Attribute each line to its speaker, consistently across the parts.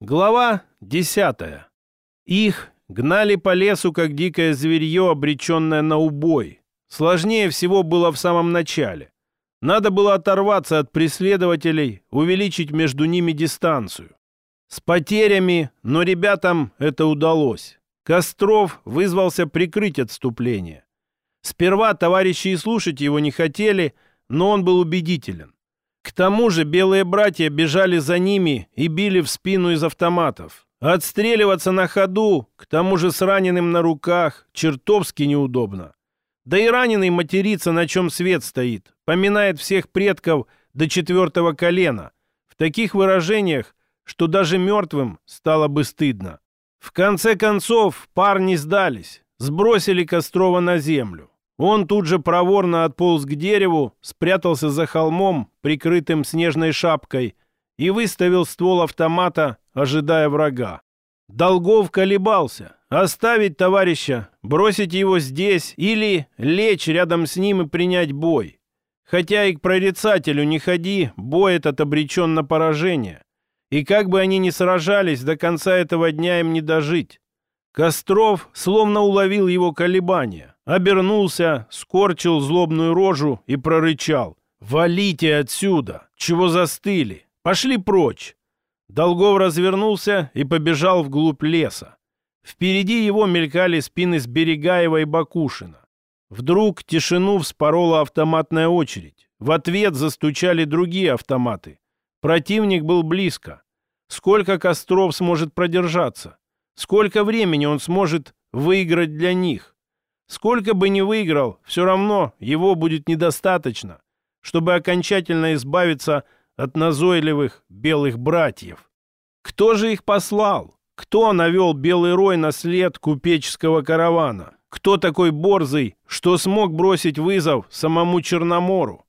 Speaker 1: Глава десятая. Их гнали по лесу, как дикое зверье, обреченное на убой. Сложнее всего было в самом начале. Надо было оторваться от преследователей, увеличить между ними дистанцию. С потерями, но ребятам это удалось. Костров вызвался прикрыть отступление. Сперва товарищи и слушать его не хотели, но он был убедителен. К тому же белые братья бежали за ними и били в спину из автоматов. Отстреливаться на ходу, к тому же с раненым на руках, чертовски неудобно. Да и раненый матерится, на чем свет стоит, поминает всех предков до четвертого колена. В таких выражениях, что даже мертвым стало бы стыдно. В конце концов парни сдались, сбросили Кострова на землю. Он тут же проворно отполз к дереву, спрятался за холмом, прикрытым снежной шапкой, и выставил ствол автомата, ожидая врага. Долгов колебался. Оставить товарища, бросить его здесь или лечь рядом с ним и принять бой. Хотя и к прорицателю не ходи, бой этот обречен на поражение. И как бы они ни сражались, до конца этого дня им не дожить. Костров словно уловил его колебания, обернулся, скорчил злобную рожу и прорычал. «Валите отсюда! Чего застыли? Пошли прочь!» Долгов развернулся и побежал вглубь леса. Впереди его мелькали спины Сберегаева и Бакушина. Вдруг тишину вспорола автоматная очередь. В ответ застучали другие автоматы. Противник был близко. Сколько Костров сможет продержаться? Сколько времени он сможет выиграть для них? Сколько бы ни выиграл, все равно его будет недостаточно, чтобы окончательно избавиться от назойливых белых братьев. Кто же их послал? Кто навел белый рой на след купеческого каравана? Кто такой борзый, что смог бросить вызов самому Черномору?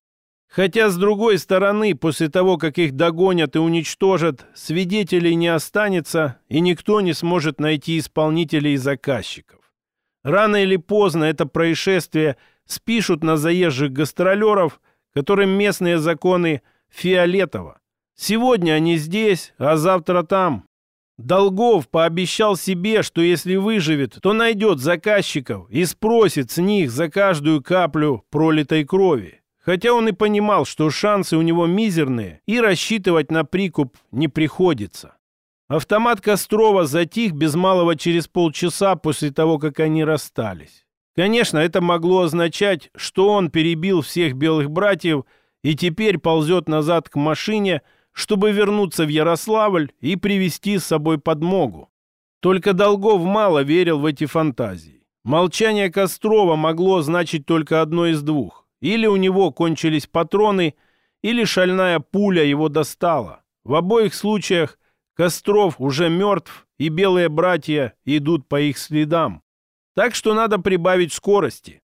Speaker 1: Хотя, с другой стороны, после того, как их догонят и уничтожат, свидетелей не останется, и никто не сможет найти исполнителей и заказчиков. Рано или поздно это происшествие спишут на заезжих гастролеров, которым местные законы фиолетово. Сегодня они здесь, а завтра там. Долгов пообещал себе, что если выживет, то найдет заказчиков и спросит с них за каждую каплю пролитой крови. Хотя он и понимал, что шансы у него мизерные, и рассчитывать на прикуп не приходится. Автомат Кострова затих без малого через полчаса после того, как они расстались. Конечно, это могло означать, что он перебил всех белых братьев и теперь ползет назад к машине, чтобы вернуться в Ярославль и привести с собой подмогу. Только Долгов мало верил в эти фантазии. Молчание Кострова могло значить только одно из двух. Или у него кончились патроны, или шальная пуля его достала. В обоих случаях Костров уже мертв, и белые братья идут по их следам. Так что надо прибавить скорости.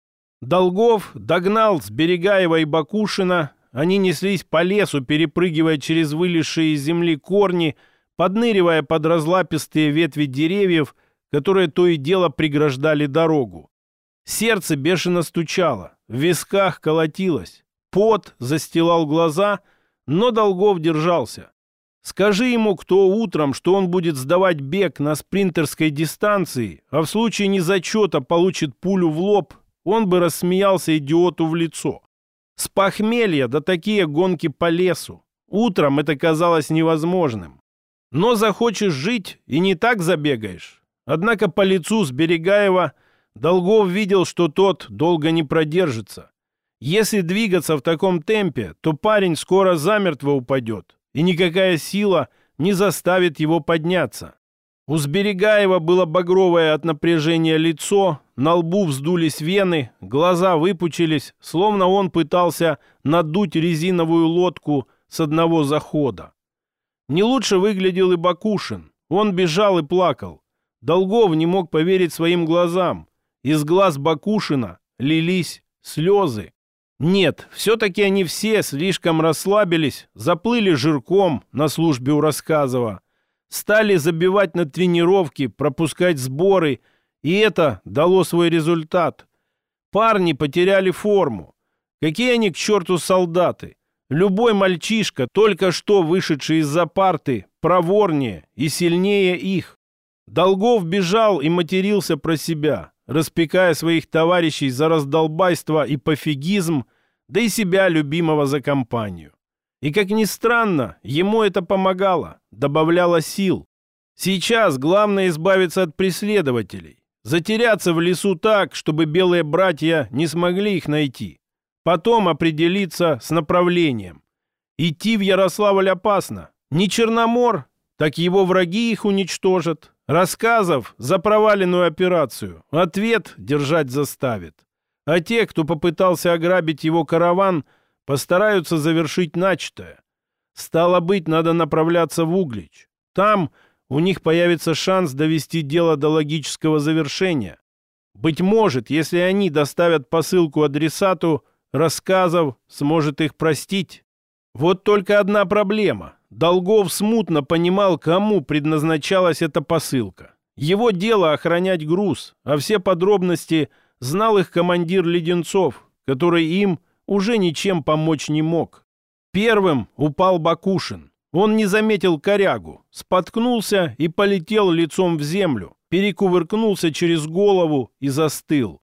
Speaker 1: Долгов догнал Сберегаева и Бакушина. Они неслись по лесу, перепрыгивая через вылезшие из земли корни, подныривая под разлапистые ветви деревьев, которые то и дело преграждали дорогу. Сердце бешено стучало, в висках колотилось. Пот застилал глаза, но Долгов держался. Скажи ему кто утром, что он будет сдавать бег на спринтерской дистанции, а в случае незачета получит пулю в лоб, он бы рассмеялся идиоту в лицо. С похмелья до такие гонки по лесу. Утром это казалось невозможным. Но захочешь жить и не так забегаешь. Однако по лицу Сберегаева – Долгов видел, что тот долго не продержится. Если двигаться в таком темпе, то парень скоро замертво упадет, и никакая сила не заставит его подняться. У Сберегаева было багровое от напряжения лицо, на лбу вздулись вены, глаза выпучились, словно он пытался надуть резиновую лодку с одного захода. Не лучше выглядел и Бакушин. Он бежал и плакал. Долгов не мог поверить своим глазам. Из глаз Бакушина лились слезы. Нет, все-таки они все слишком расслабились, заплыли жирком на службе у Рассказова, стали забивать на тренировки, пропускать сборы, и это дало свой результат. Парни потеряли форму. Какие они к черту солдаты? Любой мальчишка, только что вышедший из-за парты, проворнее и сильнее их. Долгов бежал и матерился про себя, распекая своих товарищей за раздолбайство и пофигизм, да и себя любимого за компанию. И, как ни странно, ему это помогало, добавляло сил. Сейчас главное избавиться от преследователей, затеряться в лесу так, чтобы белые братья не смогли их найти. Потом определиться с направлением. Идти в Ярославль опасно. Не Черномор, так его враги их уничтожат. Рассказов за проваленную операцию ответ держать заставит. А те, кто попытался ограбить его караван, постараются завершить начатое. Стало быть, надо направляться в Углич. Там у них появится шанс довести дело до логического завершения. Быть может, если они доставят посылку адресату, рассказов сможет их простить. Вот только одна проблема. Долгов смутно понимал, кому предназначалась эта посылка. Его дело охранять груз, а все подробности знал их командир Леденцов, который им уже ничем помочь не мог. Первым упал Бакушин. Он не заметил корягу, споткнулся и полетел лицом в землю, перекувыркнулся через голову и застыл.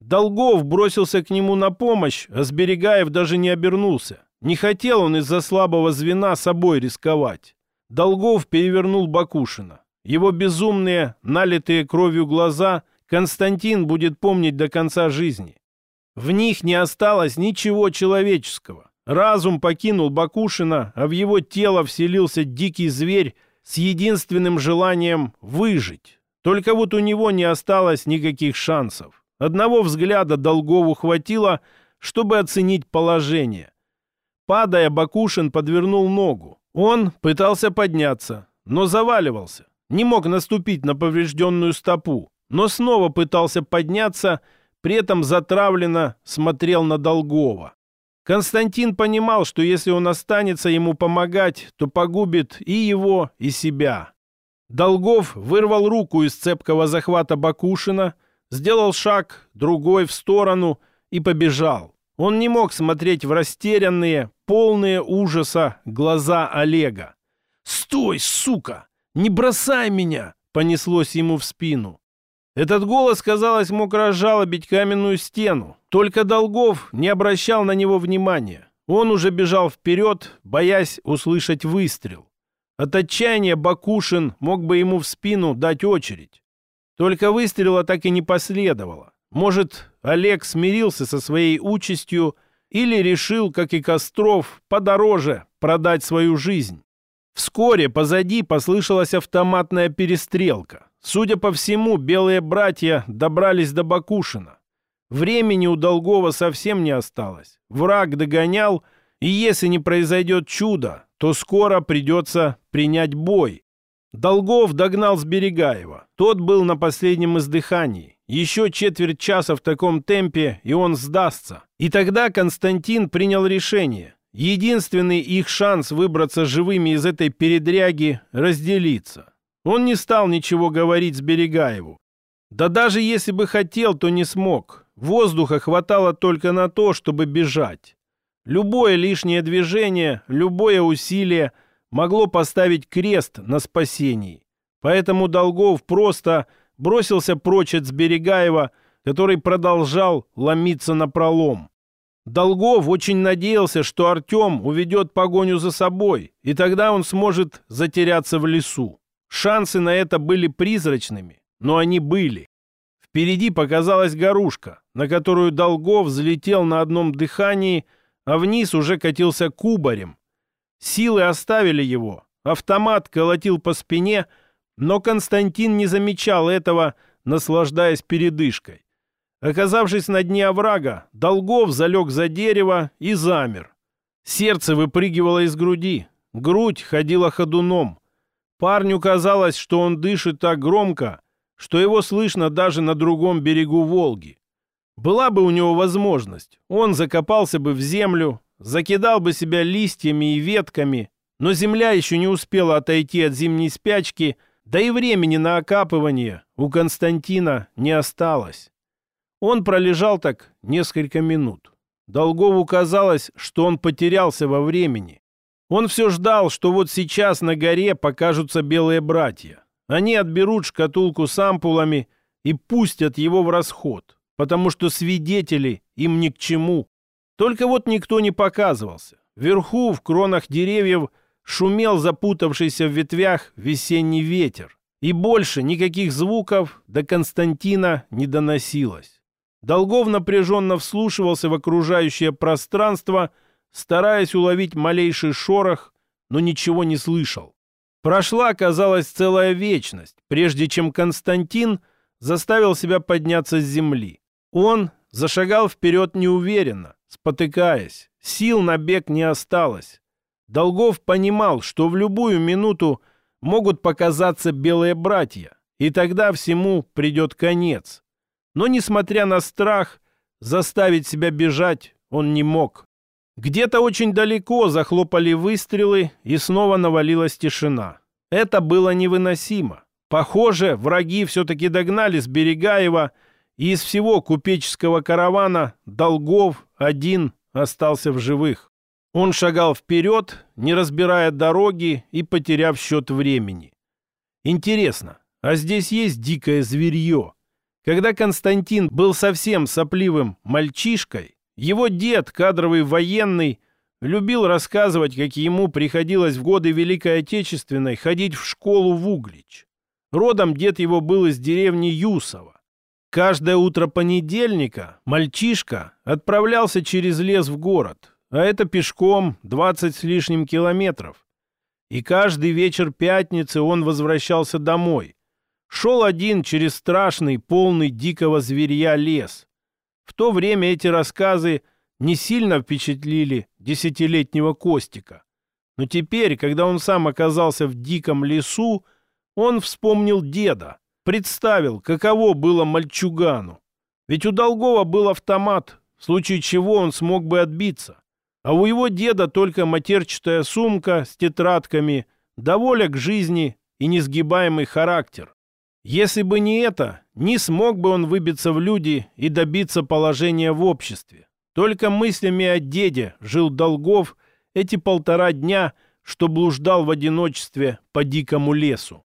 Speaker 1: Долгов бросился к нему на помощь, а Сберегаев даже не обернулся. Не хотел он из-за слабого звена собой рисковать. Долгов перевернул Бакушина. Его безумные, налитые кровью глаза Константин будет помнить до конца жизни. В них не осталось ничего человеческого. Разум покинул Бакушина, а в его тело вселился дикий зверь с единственным желанием выжить. Только вот у него не осталось никаких шансов. Одного взгляда Долгову хватило, чтобы оценить положение. Падая, Бакушин подвернул ногу. Он пытался подняться, но заваливался. Не мог наступить на поврежденную стопу, но снова пытался подняться, при этом затравленно смотрел на Долгова. Константин понимал, что если он останется ему помогать, то погубит и его, и себя. Долгов вырвал руку из цепкого захвата Бакушина, сделал шаг, другой в сторону и побежал. Он не мог смотреть в растерянные, полные ужаса глаза Олега. «Стой, сука! Не бросай меня!» — понеслось ему в спину. Этот голос, казалось, мог разжалобить каменную стену. Только Долгов не обращал на него внимания. Он уже бежал вперед, боясь услышать выстрел. От отчаяния Бакушин мог бы ему в спину дать очередь. Только выстрела так и не последовало. Может, Олег смирился со своей участью или решил, как и Костров, подороже продать свою жизнь. Вскоре позади послышалась автоматная перестрелка. Судя по всему, белые братья добрались до Бакушина. Времени у Долгова совсем не осталось. Враг догонял, и если не произойдет чудо, то скоро придется принять бой. Долгов догнал Сберегаева. Тот был на последнем издыхании. Еще четверть часа в таком темпе, и он сдастся. И тогда Константин принял решение. Единственный их шанс выбраться живыми из этой передряги – разделиться. Он не стал ничего говорить с Берегаеву. Да даже если бы хотел, то не смог. Воздуха хватало только на то, чтобы бежать. Любое лишнее движение, любое усилие могло поставить крест на спасении. Поэтому Долгов просто бросился прочь от Сберегаева, который продолжал ломиться на пролом. Долгов очень надеялся, что Артем уведет погоню за собой, и тогда он сможет затеряться в лесу. Шансы на это были призрачными, но они были. Впереди показалась горушка, на которую Долгов взлетел на одном дыхании, а вниз уже катился кубарем. Силы оставили его. Автомат колотил по спине, но Константин не замечал этого, наслаждаясь передышкой. Оказавшись на дне оврага, Долгов залег за дерево и замер. Сердце выпрыгивало из груди, грудь ходила ходуном. Парню казалось, что он дышит так громко, что его слышно даже на другом берегу Волги. Была бы у него возможность, он закопался бы в землю, закидал бы себя листьями и ветками, но земля еще не успела отойти от зимней спячки, да и времени на окапывание у Константина не осталось. Он пролежал так несколько минут. Долгову казалось, что он потерялся во времени. Он все ждал, что вот сейчас на горе покажутся белые братья. Они отберут шкатулку с ампулами и пустят его в расход, потому что свидетели им ни к чему. Только вот никто не показывался. Вверху, в кронах деревьев, шумел запутавшийся в ветвях весенний ветер. И больше никаких звуков до Константина не доносилось. Долгов напряженно вслушивался в окружающее пространство, стараясь уловить малейший шорох, но ничего не слышал. Прошла, казалось, целая вечность, прежде чем Константин заставил себя подняться с земли. Он зашагал вперед неуверенно, спотыкаясь. Сил на бег не осталось. Долгов понимал, что в любую минуту могут показаться белые братья, и тогда всему придет конец. Но, несмотря на страх, заставить себя бежать он не мог. Где-то очень далеко захлопали выстрелы, и снова навалилась тишина. Это было невыносимо. Похоже, враги все-таки догнали с Берегаева, и из всего купеческого каравана Долгов один остался в живых. Он шагал вперед, не разбирая дороги и потеряв счет времени. Интересно, а здесь есть дикое зверье? Когда Константин был совсем сопливым мальчишкой, его дед, кадровый военный, любил рассказывать, как ему приходилось в годы Великой Отечественной ходить в школу в Углич. Родом дед его был из деревни Юсово. Каждое утро понедельника мальчишка отправлялся через лес в город, а это пешком 20 с лишним километров. И каждый вечер пятницы он возвращался домой. Шел один через страшный, полный дикого зверья лес. В то время эти рассказы не сильно впечатлили десятилетнего Костика. Но теперь, когда он сам оказался в диком лесу, он вспомнил деда, представил, каково было мальчугану. Ведь у Долгова был автомат, в случае чего он смог бы отбиться. А у его деда только матерчатая сумка с тетрадками, да к жизни и несгибаемый характер. Если бы не это, не смог бы он выбиться в люди и добиться положения в обществе. Только мыслями о деде жил Долгов эти полтора дня, что блуждал в одиночестве по дикому лесу.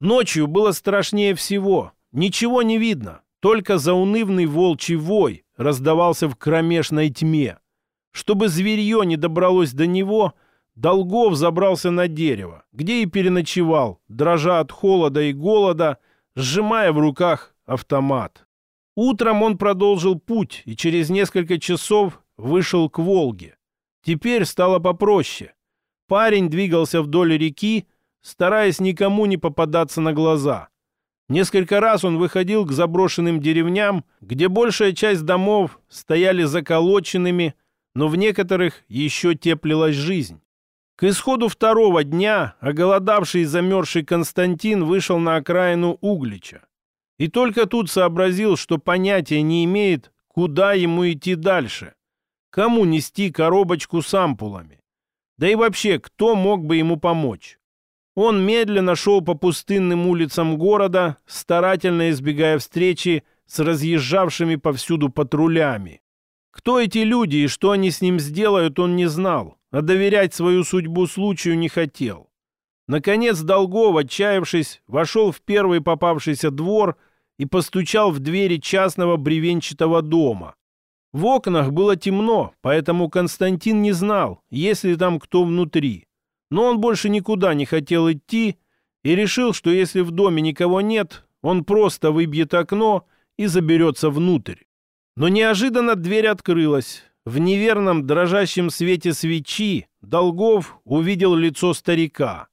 Speaker 1: Ночью было страшнее всего. Ничего не видно, только заунывный волчий вой раздавался в кромешной тьме. Чтобы зверье не добралось до него, Долгов забрался на дерево, где и переночевал, дрожа от холода и голода, сжимая в руках автомат. Утром он продолжил путь и через несколько часов вышел к Волге. Теперь стало попроще. Парень двигался вдоль реки, стараясь никому не попадаться на глаза. Несколько раз он выходил к заброшенным деревням, где большая часть домов стояли заколоченными, но в некоторых еще теплилась жизнь. К исходу второго дня оголодавший и замерзший Константин вышел на окраину Углича. И только тут сообразил, что понятия не имеет, куда ему идти дальше. Кому нести коробочку с ампулами? Да и вообще, кто мог бы ему помочь? Он медленно шел по пустынным улицам города, старательно избегая встречи с разъезжавшими повсюду патрулями. Кто эти люди и что они с ним сделают, он не знал, а доверять свою судьбу случаю не хотел. Наконец Долгов, отчаявшись, вошел в первый попавшийся двор и постучал в двери частного бревенчатого дома. В окнах было темно, поэтому Константин не знал, есть ли там кто внутри. Но он больше никуда не хотел идти и решил, что если в доме никого нет, он просто выбьет окно и заберется внутрь. Но неожиданно дверь открылась. В неверном дрожащем свете свечи Долгов увидел лицо старика.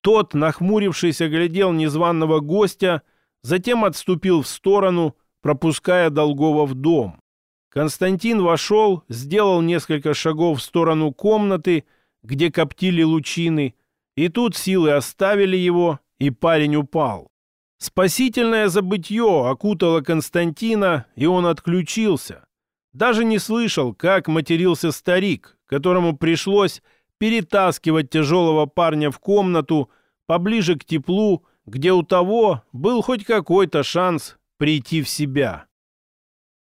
Speaker 1: Тот, нахмурившись, оглядел незваного гостя, затем отступил в сторону, пропуская Долгова в дом. Константин вошел, сделал несколько шагов в сторону комнаты, где коптили лучины, и тут силы оставили его, и парень упал. Спасительное забытье окутало Константина, и он отключился. Даже не слышал, как матерился старик, которому пришлось перетаскивать тяжелого парня в комнату поближе к теплу, где у того был хоть какой-то шанс прийти в себя.